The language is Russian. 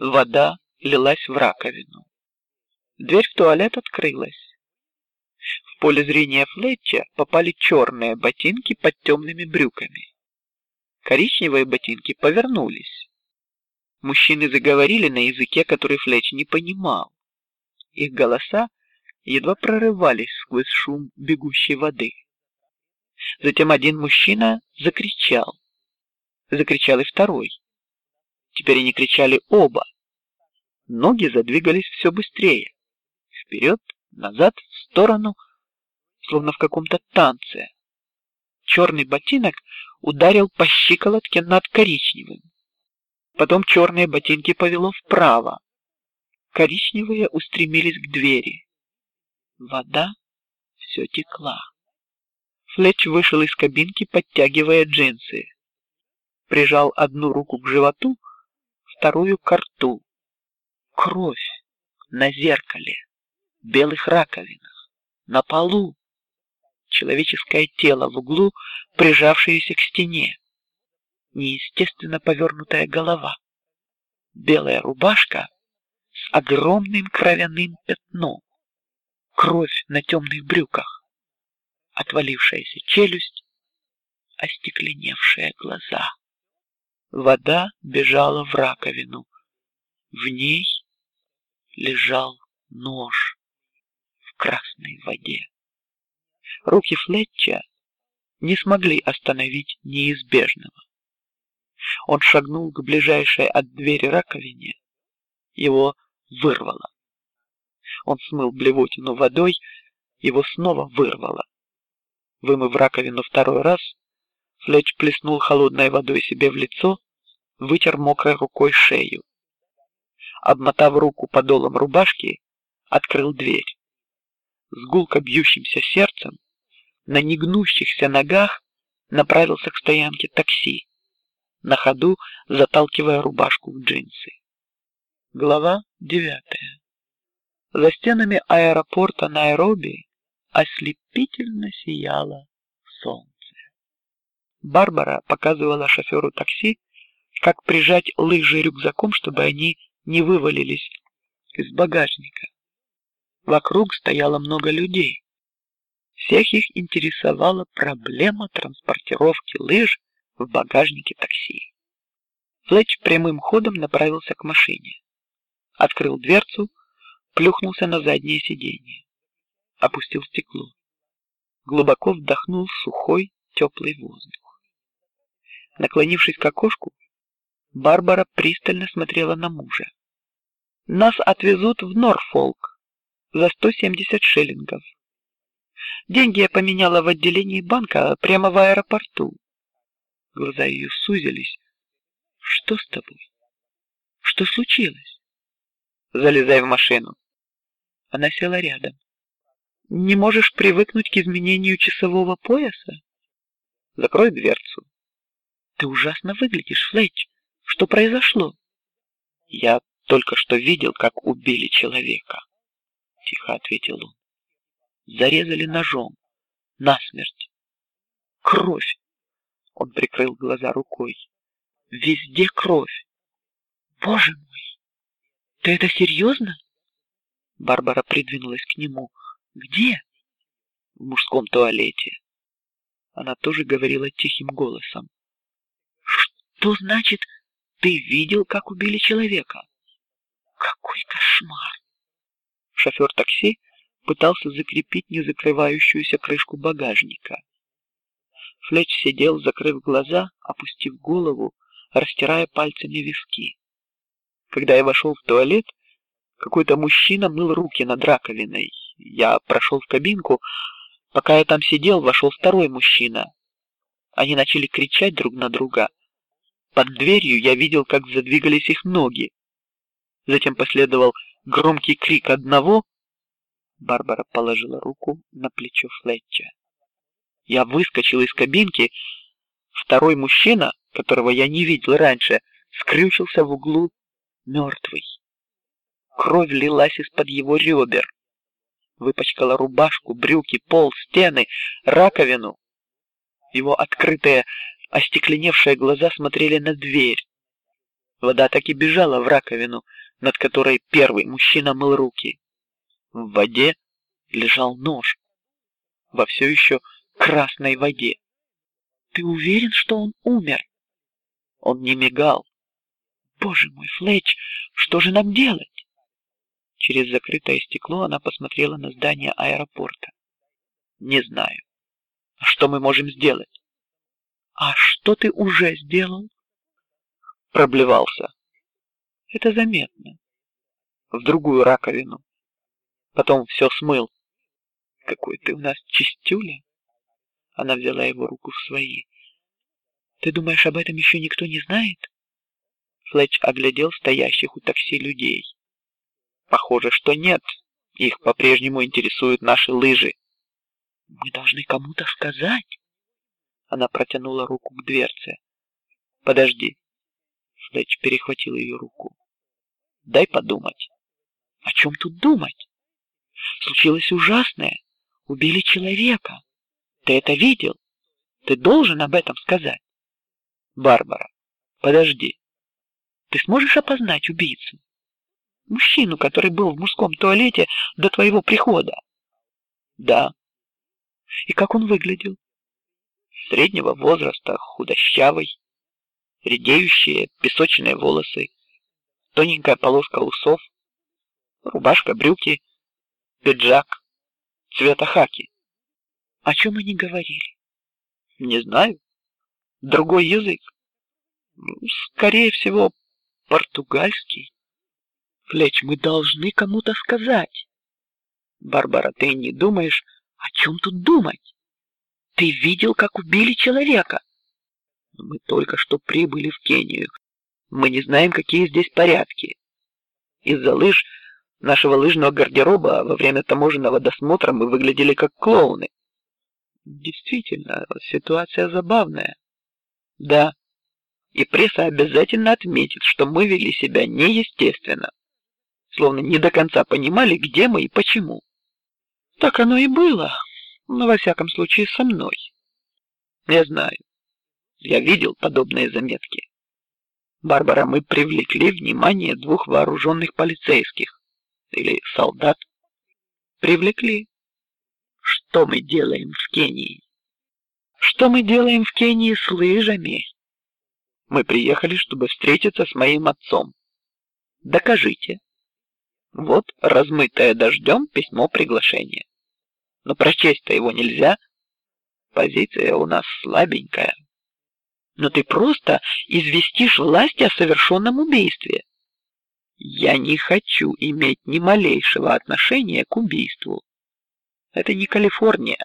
Вода лилась в раковину. Дверь в туалет открылась. В поле зрения Флетча попали черные ботинки под темными брюками. Коричневые ботинки повернулись. Мужчины заговорили на языке, который Флетч не понимал. Их голоса едва прорывались сквозь шум бегущей воды. Затем один мужчина закричал, закричал и второй. Теперь они кричали оба. Ноги задвигались все быстрее, вперед, назад, в сторону, словно в каком-то танце. Черный ботинок ударил по щиколотке над коричневым. Потом черные ботинки повело вправо. Коричневые устремились к двери. Вода все текла. Флетч вышел из кабинки, подтягивая джинсы. Прижал одну руку к животу, вторую к рту. Кровь на зеркале, белых раковинах, на полу. Человеческое тело в углу, прижавшееся к стене. Неестественно повернутая голова. Белая рубашка с огромным кровяным пятном. Кровь на темных брюках. Отвалившаяся челюсть, остекленевшие глаза. Вода бежала в раковину. В ней лежал нож в красной воде. Руки Флетча не смогли остановить неизбежного. Он шагнул к ближайшей от двери раковине, его вырвало. Он смыл блевотину водой, его снова вырвало. Вымыв раковину второй раз, Флетч плеснул холодной водой себе в лицо, вытер мокрой рукой шею. Обмотав руку подолом рубашки, открыл дверь. С гулко бьющимся сердцем, на негнущихся ногах направился к стоянке такси, на ходу заталкивая рубашку в джинсы. Глава девятая. За стенами аэропорта Найроби ослепительно сияло солнце. Барбара показывала шоферу такси, как прижать лыжи рюкзаком, чтобы они не вывалились из багажника. Вокруг стояло много людей. Всех их интересовала проблема транспортировки лыж в багажнике такси. Флетч прямым ходом направился к машине, открыл дверцу, плюхнулся на заднее сиденье, опустил стекло, глубоко вдохнул сухой теплый воздух. Наклонившись к окошку, Барбара пристально смотрела на мужа. Нас отвезут в Норфолк за сто семьдесят шиллингов. Деньги я поменяла в отделении банка прямо в аэропорту. Глаза ее сузились. Что с тобой? Что случилось? Залезай в машину. Она села рядом. Не можешь привыкнуть к изменению часового пояса? Закрой дверцу. Ты ужасно выглядишь, Флетч. Что произошло? Я только что видел, как убили человека. Тихо ответил он. Зарезали ножом, насмерть. Кровь. Он прикрыл глаза рукой. Везде кровь. Боже мой, ты это серьезно? Барбара придвинулась к нему. Где? В мужском туалете. Она тоже говорила тихим голосом. Что значит, ты видел, как убили человека? Какой кошмар! Шофер такси пытался закрепить незакрывающуюся крышку багажника. Флетч сидел, закрыв глаза, опустив голову, растирая пальцами виски. Когда я вошел в туалет, какой-то мужчина мыл руки над раковиной. Я прошел в кабинку, пока я там сидел, вошел второй мужчина. Они начали кричать друг на друга. Под дверью я видел, как задвигались их ноги. Затем последовал громкий крик одного. Барбара положила руку на плечо Флетча. Я выскочил из кабинки. Второй мужчина, которого я не видел раньше, скрючился в углу, мертвый. Кровь лилась из-под его ребер, выпачкала рубашку, брюки, пол, стены, раковину. Его открытые остекленевшие глаза смотрели на дверь. Вода так и бежала в раковину, над которой первый мужчина мыл руки. В воде лежал нож. Во все еще красной воде. Ты уверен, что он умер? Он не мигал. Боже мой, Флетч, что же нам делать? Через закрытое стекло она посмотрела на здание аэропорта. Не знаю. А что мы можем сделать? А что ты уже сделал? Проблевался. Это заметно. В другую раковину. Потом все смыл. Какой ты у нас чистюля. Она взяла его руку в свои. Ты думаешь, об этом еще никто не знает? Флетч оглядел стоящих у такси людей. Похоже, что нет. Их по-прежнему интересуют наши лыжи. Мы должны кому-то сказать. Она протянула руку к дверце. Подожди. Флетч перехватил ее руку. Дай подумать. О чем тут думать? Случилось ужасное. Убили человека. Ты это видел? Ты должен об этом сказать. Барбара, подожди. Ты сможешь опознать убийцу? Мужчину, который был в мужском туалете до твоего прихода. Да. И как он выглядел? Среднего возраста, худощавый, редеющие песочные волосы, тоненькая полоска усов, рубашка, брюки, пиджак цвета хаки. О чем они говорили? Не знаю. Другой язык. Скорее всего, португальский. Флеч, мы должны кому-то сказать. Барбара, ты не думаешь, о чем тут думать? Ты видел, как убили человека? Мы только что прибыли в Кению. Мы не знаем, какие здесь порядки. Из-за лыж нашего лыжного гардероба во время таможенного досмотра мы выглядели как клоуны. Действительно, ситуация забавная. Да. И пресса обязательно отметит, что мы вели себя неестественно, словно не до конца понимали, где мы и почему. Так оно и было, но во всяком случае со мной. Я знаю. Я видел подобные заметки. Барбара, мы привлекли внимание двух вооруженных полицейских или солдат. Привлекли. Что мы делаем в Кении? Что мы делаем в Кении с лыжами? Мы приехали, чтобы встретиться с моим отцом. Докажите. Вот размытое дождем письмо приглашения. Но прочесть-то его нельзя. Позиция у нас слабенькая. Но ты просто известишь власти о совершенном убийстве. Я не хочу иметь ни малейшего отношения к убийству. Это не Калифорния.